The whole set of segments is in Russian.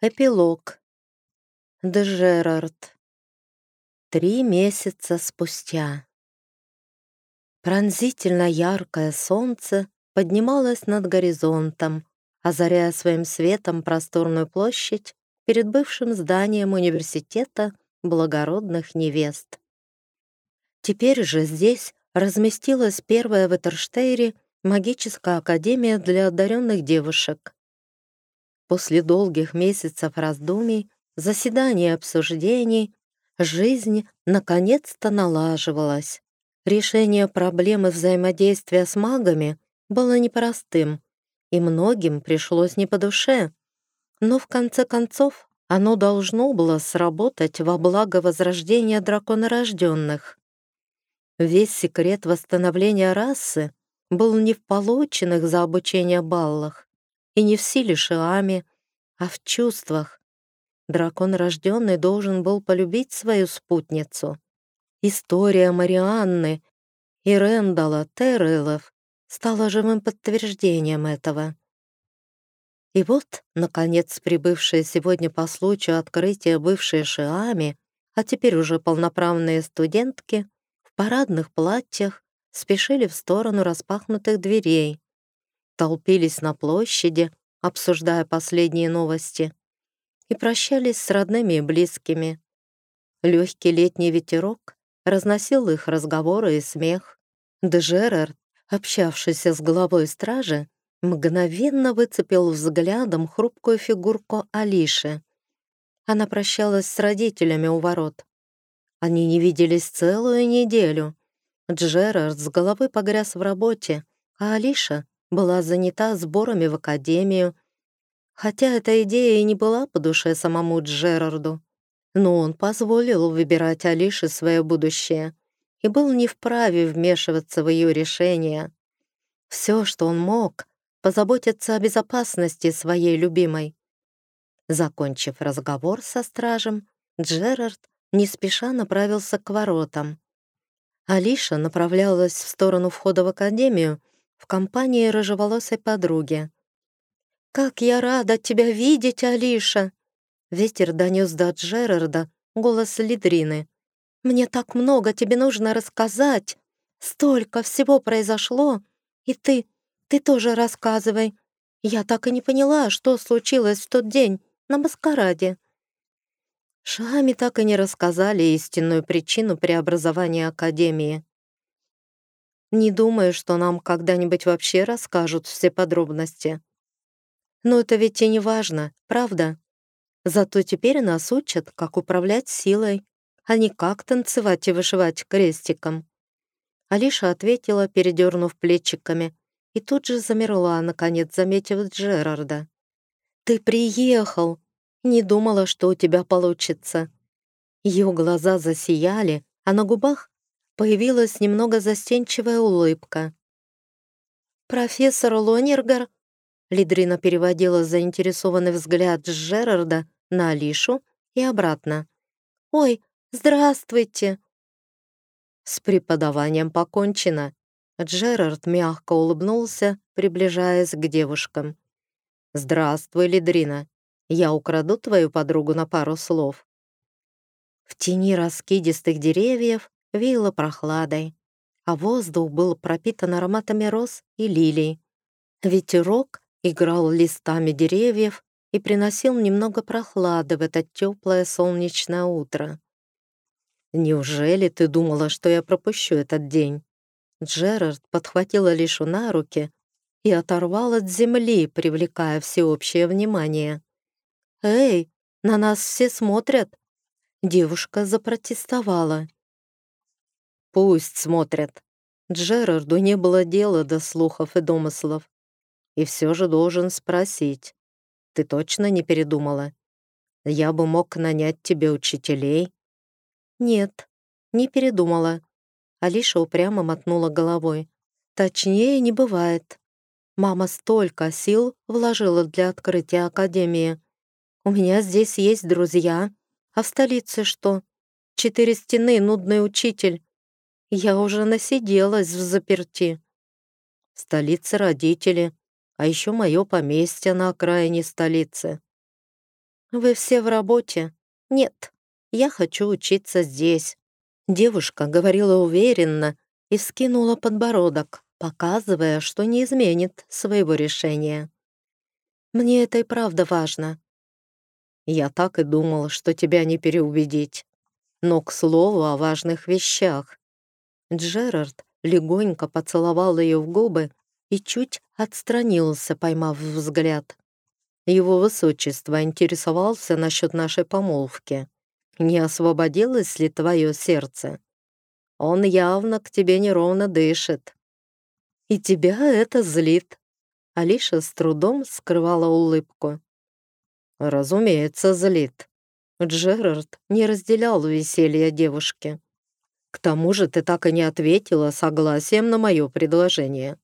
Эпилог. Дежерард. Три месяца спустя. Пронзительно яркое солнце поднималось над горизонтом, озаряя своим светом просторную площадь перед бывшим зданием университета благородных невест. Теперь же здесь разместилась первая в Этерштейре магическая академия для одаренных девушек. После долгих месяцев раздумий, заседаний и обсуждений, жизнь наконец-то налаживалась. Решение проблемы взаимодействия с магами было непростым, и многим пришлось не по душе. Но в конце концов оно должно было сработать во благо возрождения драконорожденных. Весь секрет восстановления расы был не в полученных за обучение баллах, и не в силе Шиами, а в чувствах. Дракон рожденный должен был полюбить свою спутницу. История Марианны и Рэндала Террелов стала живым подтверждением этого. И вот, наконец, прибывшие сегодня по случаю открытия бывшие Шиами, а теперь уже полноправные студентки, в парадных платьях спешили в сторону распахнутых дверей толпились на площади, обсуждая последние новости, и прощались с родными и близкими. Легкий летний ветерок разносил их разговоры и смех. Дежерард, общавшийся с главой стражи, мгновенно выцепил взглядом хрупкую фигурку Алиши. Она прощалась с родителями у ворот. Они не виделись целую неделю. Джерард с головы погряз в работе, а Алиша была занята сборами в академию, хотя эта идея и не была по душе самому Джерарду. Но он позволил выбирать Алише свое будущее и был не вправе вмешиваться в ее решение. Все, что он мог, позаботиться о безопасности своей любимой. Закончив разговор со стражем, Джерард не спеша направился к воротам. Алиша направлялась в сторону входа в академию, в компании рыжеволосой подруги. «Как я рада тебя видеть, Алиша!» Ветер донес до Джерарда голос Лидрины. «Мне так много тебе нужно рассказать! Столько всего произошло! И ты, ты тоже рассказывай! Я так и не поняла, что случилось в тот день на маскараде!» Шами так и не рассказали истинную причину преобразования Академии. Не думаю, что нам когда-нибудь вообще расскажут все подробности. Но это ведь и не важно, правда? Зато теперь нас учат, как управлять силой, а не как танцевать и вышивать крестиком. Алиша ответила, передернув плечиками, и тут же замерла, наконец заметив Джерарда. «Ты приехал! Не думала, что у тебя получится!» Ее глаза засияли, а на губах появилась немного застенчивая улыбка. «Профессор Лонергер?» Лидрина переводила заинтересованный взгляд Джерарда на Алишу и обратно. «Ой, здравствуйте!» «С преподаванием покончено». Джерард мягко улыбнулся, приближаясь к девушкам. «Здравствуй, Лидрина. Я украду твою подругу на пару слов». В тени раскидистых деревьев веяло прохладой, а воздух был пропитан ароматами роз и лилий. Ветерок играл листами деревьев и приносил немного прохлады в это теплое солнечное утро. «Неужели ты думала, что я пропущу этот день?» Джерард подхватил Алишу на руки и оторвал от земли, привлекая всеобщее внимание. «Эй, на нас все смотрят!» Девушка запротестовала. Пусть смотрят. Джерарду не было дела до слухов и домыслов. И все же должен спросить. Ты точно не передумала? Я бы мог нанять тебе учителей. Нет, не передумала. Алиша упрямо мотнула головой. Точнее не бывает. Мама столько сил вложила для открытия академии. У меня здесь есть друзья. А в столице что? Четыре стены, нудный учитель. Я уже насиделась в заперти. Столица родители, а еще мое поместье на окраине столицы. Вы все в работе? Нет, я хочу учиться здесь. Девушка говорила уверенно и вскинула подбородок, показывая, что не изменит своего решения. Мне это и правда важно. Я так и думал, что тебя не переубедить. Но, к слову, о важных вещах. Джерард легонько поцеловал ее в губы и чуть отстранился, поймав взгляд. Его высочество интересовался насчет нашей помолвки. Не освободилось ли твое сердце? Он явно к тебе неровно дышит. И тебя это злит. Алиша с трудом скрывала улыбку. Разумеется, злит. Джерард не разделял веселья девушки. К тому же ты так и не ответила согласием на мое предложение.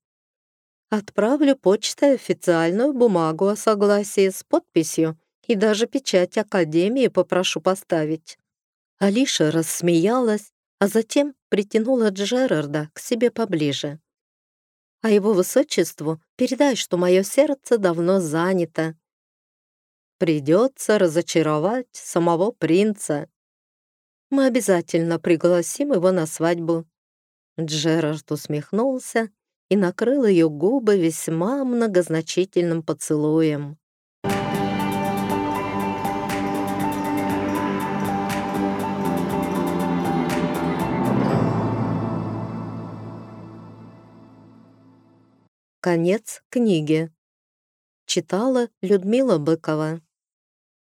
Отправлю почтой официальную бумагу о согласии с подписью и даже печать Академии попрошу поставить». Алиша рассмеялась, а затем притянула Джерарда к себе поближе. «А его высочеству передай, что мое сердце давно занято. Придется разочаровать самого принца. Мы обязательно пригласим его на свадьбу». Джерард усмехнулся и накрыл ее губы весьма многозначительным поцелуем. Конец книги. Читала Людмила Быкова.